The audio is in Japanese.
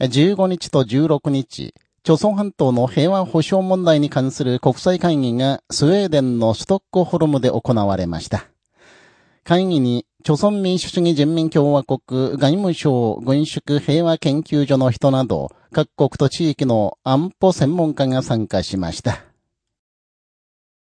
15日と16日、朝鮮半島の平和保障問題に関する国際会議がスウェーデンのストックホルムで行われました。会議に、朝鮮民主主義人民共和国外務省軍縮平和研究所の人など、各国と地域の安保専門家が参加しました。